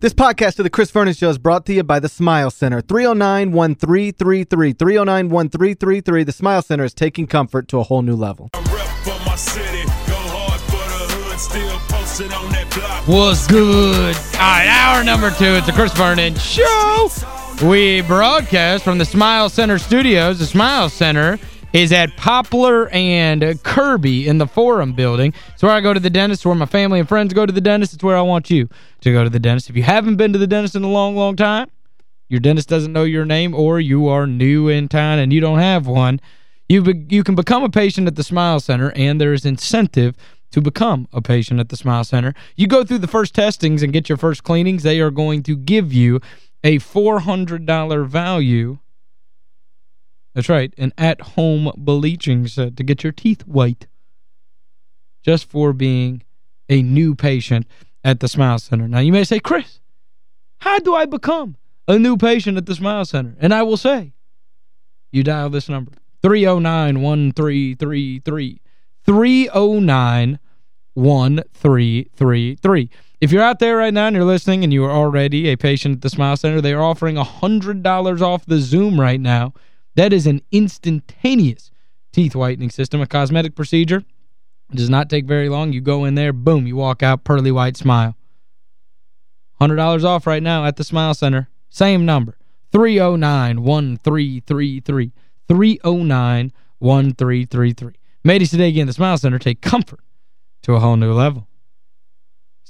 This podcast of the Chris Vernon Show is brought to you by the Smile Center. 309-1333. 309-1333. The Smile Center is taking comfort to a whole new level. What's good? All right, hour number two. It's the Chris Vernon Show. We broadcast from the Smile Center studios. The Smile Center is at Poplar and Kirby in the Forum building. It's where I go to the dentist, where my family and friends go to the dentist. It's where I want you to go to the dentist. If you haven't been to the dentist in a long, long time, your dentist doesn't know your name, or you are new in town and you don't have one, you, you can become a patient at the Smile Center, and there is incentive to become a patient at the Smile Center. You go through the first testings and get your first cleanings. They are going to give you a $400 value that's right, an at-home bleaching set to get your teeth white just for being a new patient at the Smile Center. Now, you may say, Chris, how do I become a new patient at the Smile Center? And I will say, you dial this number, 309-1333. 309-1333. If you're out there right now and you're listening and you are already a patient at the Smile Center, they are offering $100 off the Zoom right now that is an instantaneous teeth whitening system, a cosmetic procedure. It does not take very long. You go in there, boom, you walk out, pearly white smile. $100 off right now at the Smile Center. Same number, 309-1333. 309-1333. Mateys today again, the Smile Center, take comfort to a whole new level.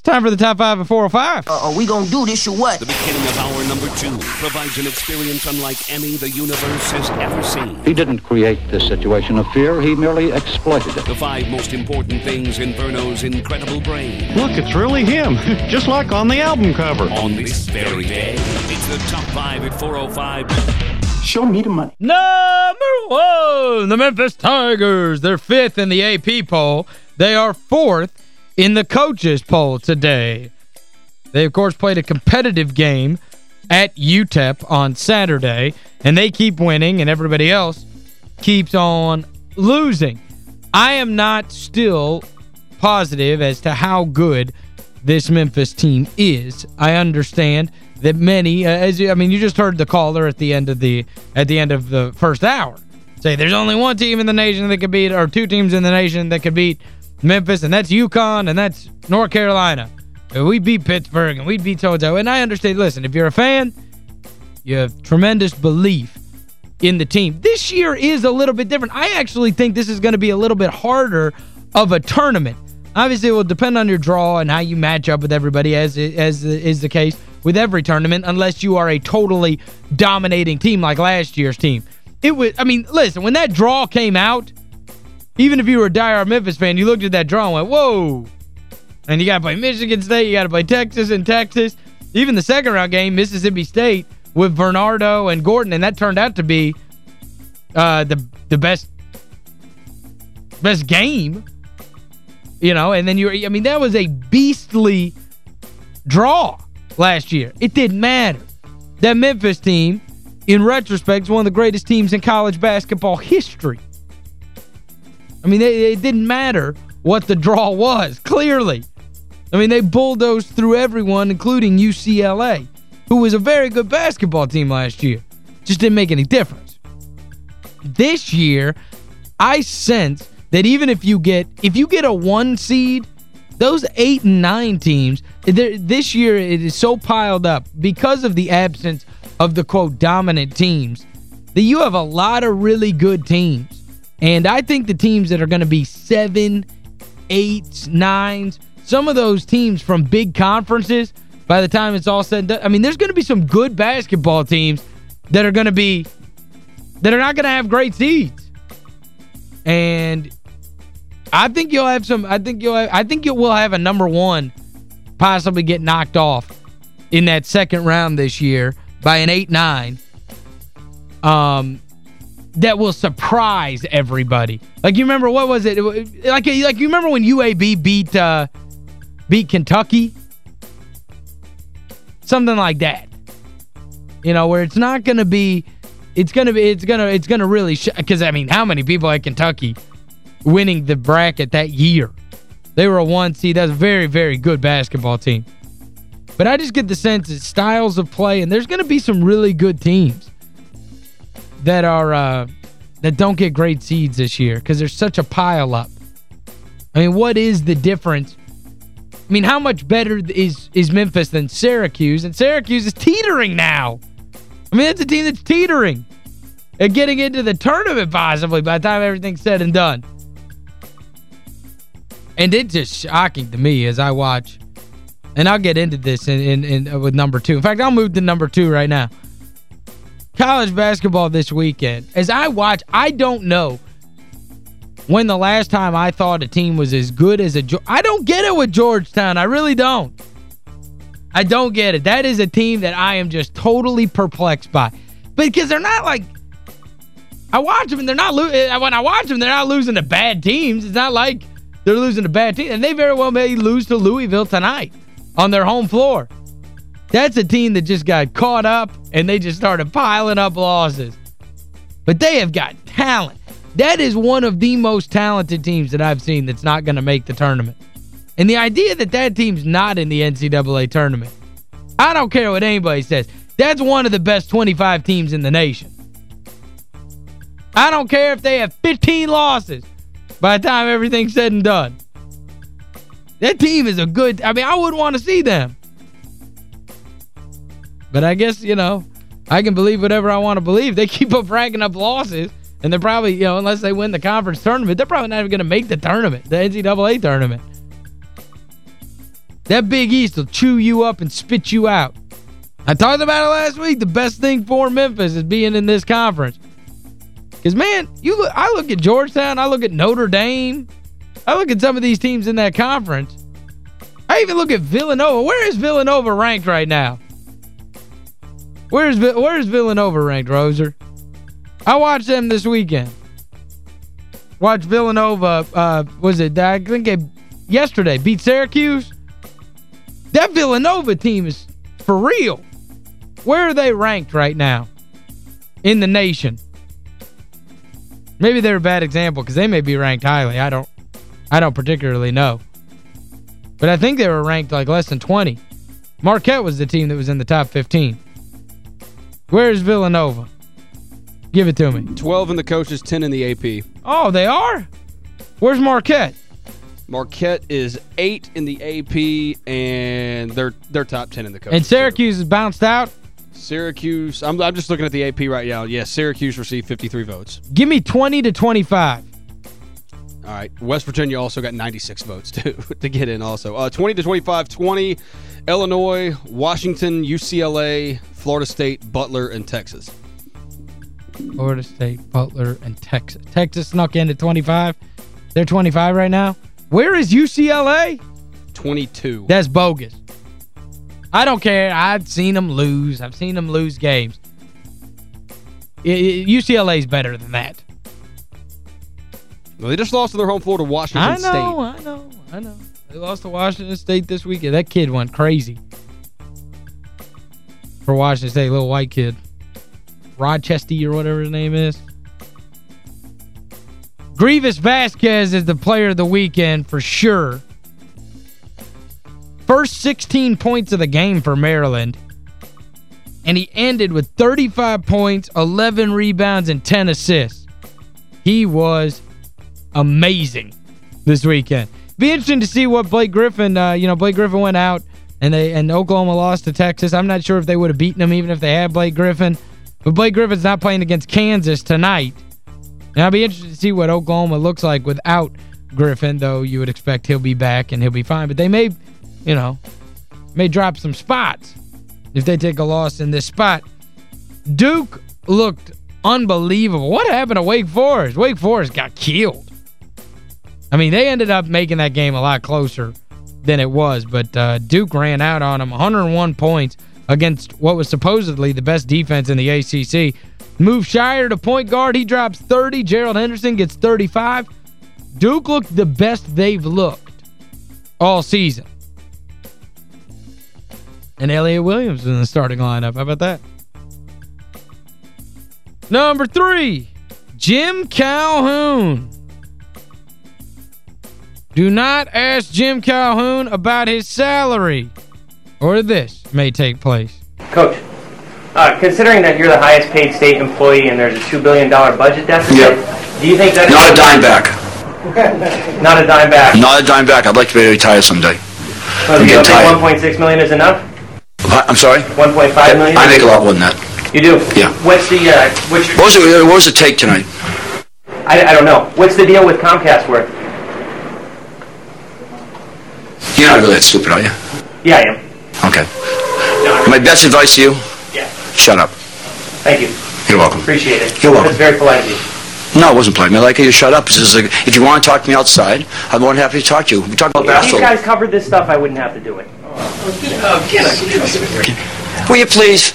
It's time for the top five of 405. Uh, are we going to do this or what? The beginning of hour number two provides an experience unlike any the universe has ever seen. He didn't create this situation of fear. He merely exploited it. The five most important things in Verno's incredible brain. Look, it's really him, just like on the album cover. On this very day, it's the top five at 405. Show me the money. Number one, the Memphis Tigers. They're fifth in the AP poll. They are fourth in the coaches poll today. They, of course, played a competitive game at UTEP on Saturday, and they keep winning, and everybody else keeps on losing. I am not still positive as to how good this Memphis team is. I understand that many, uh, as you, I mean, you just heard the caller at the end of the at the end of the first hour say there's only one team in the nation that could beat, or two teams in the nation that could beat Memphis, and that's UConn, and that's North Carolina. We beat Pittsburgh, and we beat so-and-so. And I understand, listen, if you're a fan, you have tremendous belief in the team. This year is a little bit different. I actually think this is going to be a little bit harder of a tournament. Obviously, it will depend on your draw and how you match up with everybody, as, as is the case with every tournament, unless you are a totally dominating team like last year's team. It was, I mean, listen, when that draw came out, even if you were a diehard Memphis fan, you looked at that draw and went, whoa. And you got to play Michigan State, you got to play Texas and Texas. Even the second round game, Mississippi State with Varnado and Gordon, and that turned out to be uh, the the best best game. You know, and then you I mean, that was a beastly draw last year. It didn't matter. That Memphis team, in retrospect, is one of the greatest teams in college basketball history. I mean, they, it didn't matter what the draw was, clearly. I mean, they bulldozed through everyone, including UCLA, who was a very good basketball team last year. Just didn't make any difference. This year, I sense that even if you get if you get a one seed, those eight and nine teams, this year it is so piled up because of the absence of the, quote, dominant teams, that you have a lot of really good teams and I think the teams that are going to be seven, eights, nines, some of those teams from big conferences, by the time it's all said and done, I mean, there's going to be some good basketball teams that are going to be, that are not going to have great seeds. And I think you'll have some, I think you'll have, I think you will have a number one possibly get knocked off in that second round this year by an 8-9. Um, that will surprise everybody. Like you remember what was it? Like like you remember when UAB beat uh, beat Kentucky? Something like that. You know, where it's not going to be it's going to be it's going to it's going to really cuz I mean, how many people at Kentucky winning the bracket that year? They were a one seed. That's a very very good basketball team. But I just get the sense that styles of play, and there's going to be some really good teams that are uh, that don't get great seeds this year because there's such a pile up. I mean, what is the difference? I mean, how much better is is Memphis than Syracuse? And Syracuse is teetering now. I mean, that's a team that's teetering and getting into the tournament possibly by the time everything's said and done. And it's just shocking to me as I watch. And I'll get into this in, in, in uh, with number two. In fact, I'll move to number two right now. College basketball this weekend. As I watch, I don't know when the last time I thought a team was as good as a... I don't get it with Georgetown. I really don't. I don't get it. That is a team that I am just totally perplexed by. Because they're not like... I watch them and they're not... Eh, when I watch them, they're not losing to bad teams. It's not like they're losing to bad teams. And they very well may lose to Louisville tonight on their home floor. That's a team that just got caught up and they just started piling up losses. But they have got talent. That is one of the most talented teams that I've seen that's not going to make the tournament. And the idea that that team's not in the NCAA tournament, I don't care what anybody says. That's one of the best 25 teams in the nation. I don't care if they have 15 losses by the time everything's said and done. That team is a good... I mean, I wouldn't want to see them. But I guess, you know, I can believe whatever I want to believe. They keep up racking up losses, and they're probably, you know, unless they win the conference tournament, they're probably not even going to make the tournament, the NCAA tournament. That Big East will chew you up and spit you out. I talked about it last week. The best thing for Memphis is being in this conference. Because, man, you look, I look at Georgetown, I look at Notre Dame, I look at some of these teams in that conference. I even look at Villanova. Where is Villanova ranked right now? Where's where's Villanova ranked, Roser? I watched them this weekend. Watched Villanova, uh, was it, I think yesterday, beat Syracuse. That Villanova team is for real. Where are they ranked right now in the nation? Maybe they're a bad example because they may be ranked highly. I don't I don't particularly know. But I think they were ranked like less than 20. Marquette was the team that was in the top 15. Where's Villanova? Give it to me. 12 in the coaches, 10 in the AP. Oh, they are? Where's Marquette? Marquette is 8 in the AP, and they're they're top 10 in the coaches. And Syracuse is bounced out? Syracuse, I'm, I'm just looking at the AP right now. Yes, Syracuse received 53 votes. Give me 20 to 25. All right. West Virginia also got 96 votes, too, to get in also. Uh, 20 to 25, 20, Illinois, Washington, UCLA, Florida State, Butler, and Texas. Florida State, Butler, and Texas. Texas snuck in at 25. They're 25 right now. Where is UCLA? 22. That's bogus. I don't care. I've seen them lose. I've seen them lose games. UCLA is better than that. Well, they just lost to their home floor to Washington State. I know, State. I know, I know. They lost to Washington State this weekend. That kid went crazy. For Washington State, little white kid. Rochester or whatever his name is. Greivis Vasquez is the player of the weekend for sure. First 16 points of the game for Maryland. And he ended with 35 points, 11 rebounds, and 10 assists. He was amazing this weekend. Be interesting to see what Blake Griffin, uh, you know, Blake Griffin went out and they and Oklahoma lost to Texas. I'm not sure if they would have beaten them even if they had Blake Griffin. But Blake Griffin's not playing against Kansas tonight. And I'll be interested to see what Oklahoma looks like without Griffin, though you would expect he'll be back and he'll be fine. But they may, you know, may drop some spots if they take a loss in this spot. Duke looked unbelievable. What happened to Wake Forest? Wake Forest got killed. I mean, they ended up making that game a lot closer than it was, but uh, Duke ran out on them, 101 points against what was supposedly the best defense in the ACC. Move Scheyer to point guard. He drops 30. Gerald Henderson gets 35. Duke looked the best they've looked all season. And Elliot Williams in the starting lineup. How about that? Number three, Jim Calhoun. Do not ask Jim Calhoun about his salary. or this may take place. Coach, uh, considering that you're the highest paid state employee and there's a $2 billion budget deficit, Yep. do you think that... Not a dime back. Not a dime back. Not a dime back. I'd like to be retired someday. So I'm you getting think tired. 1.6 million is enough? I'm sorry? 1.5 million? I make a lot more than that. You do? Yeah. What's the, uh, what's your, What was it, what was the take tonight? I, I don't know. What's the deal with Comcast worth? You're not really that stupid, are you? Yeah, I am. Okay. My best advice to you, Yeah. shut up. Thank you. You're welcome. Appreciate it. You're welcome. That's very polite of you. No, it wasn't polite. I like you to shut up. This is like, if you want to talk to me outside, I'm more than happy to talk to you. We talk about If these basketball. guys covered this stuff, I wouldn't have to do it. Will you please?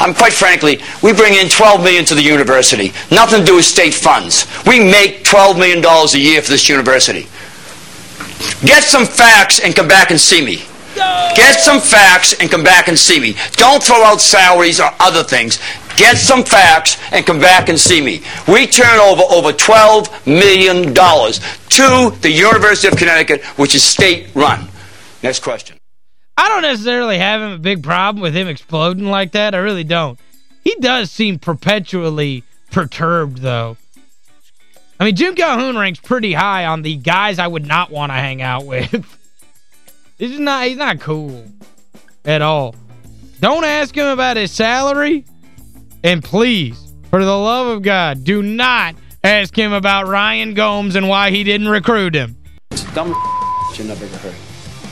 I'm quite frankly, we bring in 12 million to the university. Nothing to do with state funds. We make 12 million dollars a year for this university. Get some facts and come back and see me. Get some facts and come back and see me. Don't throw out salaries or other things. Get some facts and come back and see me. We turn over over 12 million dollars to the University of Connecticut, which is state run. Next question. I don't necessarily have a big problem with him exploding like that. I really don't. He does seem perpetually perturbed, though. I mean, Jim Calhoun ranks pretty high on the guys I would not want to hang out with. he's not he's not cool at all. Don't ask him about his salary. And please, for the love of God, do not ask him about Ryan Gomes and why he didn't recruit him. dumb you never heard.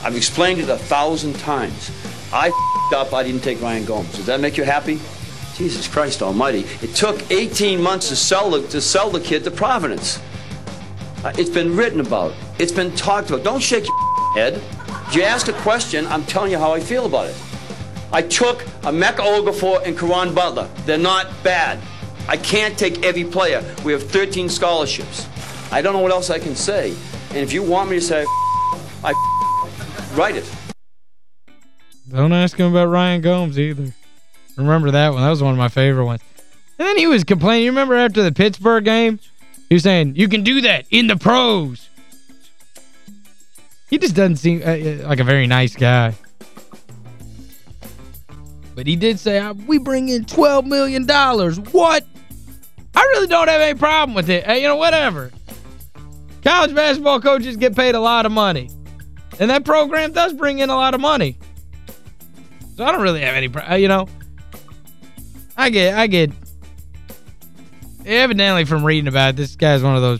I've explained it a thousand times. I up. I didn't take Ryan Gomes. Does that make you happy? Jesus Christ Almighty! It took 18 months to sell the, to sell the kid to Providence. Uh, it's been written about. It's been talked about. Don't shake your head. You ask a question, I'm telling you how I feel about it. I took Emeka Okafor and Caron Butler. They're not bad. I can't take every player. We have 13 scholarships. I don't know what else I can say. And if you want me to say I write it. Don't ask him about Ryan Gomes either. Remember that one. That was one of my favorite ones. And then he was complaining. You remember after the Pittsburgh game? He was saying, you can do that in the pros. He just doesn't seem uh, uh, like a very nice guy. But he did say, uh, we bring in 12 million. dollars. What? I really don't have any problem with it. Hey, you know, whatever. College basketball coaches get paid a lot of money. And that program does bring in a lot of money. So I don't really have any, uh, you know. I get, I get, evidently from reading about it, this guy's one of those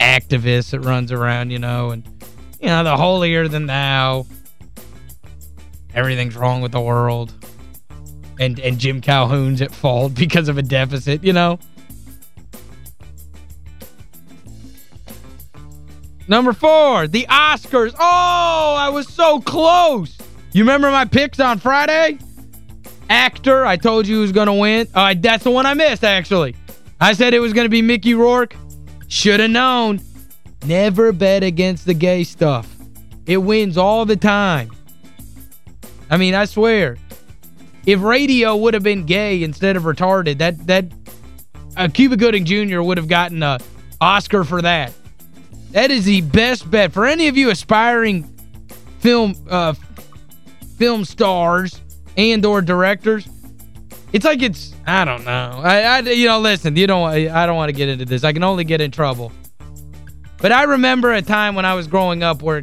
activists that runs around, you know, and, you know, the holier than thou. Everything's wrong with the world. And, and Jim Calhoun's at fault because of a deficit, you know. Number four, the Oscars. Oh, I was so close. You remember my picks on Friday? Actor, I told you who's going to win. Uh, that's the one I missed, actually. I said it was going to be Mickey Rourke. Should have known. Never bet against the gay stuff. It wins all the time. I mean, I swear. If radio would have been gay instead of retarded, that that uh, Cuba Gooding Jr. would have gotten a Oscar for that. That is the best bet. For any of you aspiring film uh, film stars and or directors, it's like it's, I don't know. I, I You know, listen, you don't. I don't want to get into this. I can only get in trouble. But I remember a time when I was growing up where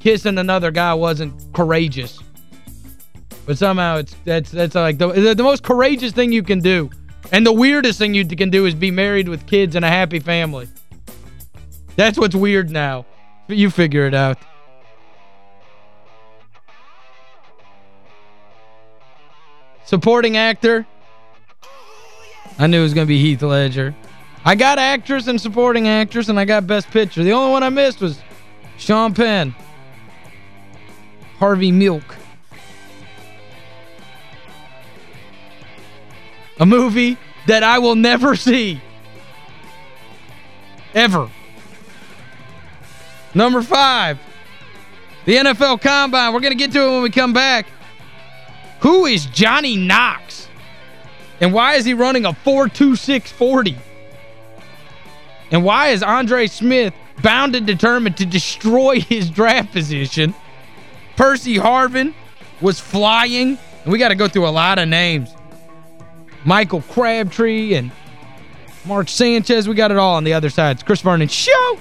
kissing another guy wasn't courageous. But somehow it's that's that's like the, the most courageous thing you can do. And the weirdest thing you can do is be married with kids and a happy family. That's what's weird now. You figure it out. Supporting actor. I knew it was going to be Heath Ledger. I got actress and supporting actress, and I got best picture. The only one I missed was Sean Penn. Harvey Milk. A movie that I will never see. Ever. Number five. The NFL Combine. We're going to get to it when we come back. Who is Johnny Knox? And why is he running a 4.2640? And why is Andre Smith bound and determined to destroy his draft position Percy Harvin was flying. And we got to go through a lot of names. Michael Crabtree and Mark Sanchez. We got it all on the other side. It's Chris Vernon Show.